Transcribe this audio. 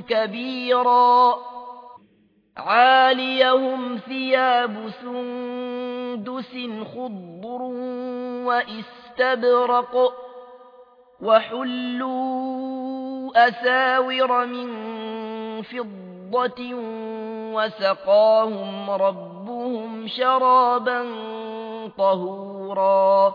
كبيرا. عاليهم ثياب سندس خضر واستبرق وحلوا أساور من فضة وسقاهم ربهم شرابا طهورا.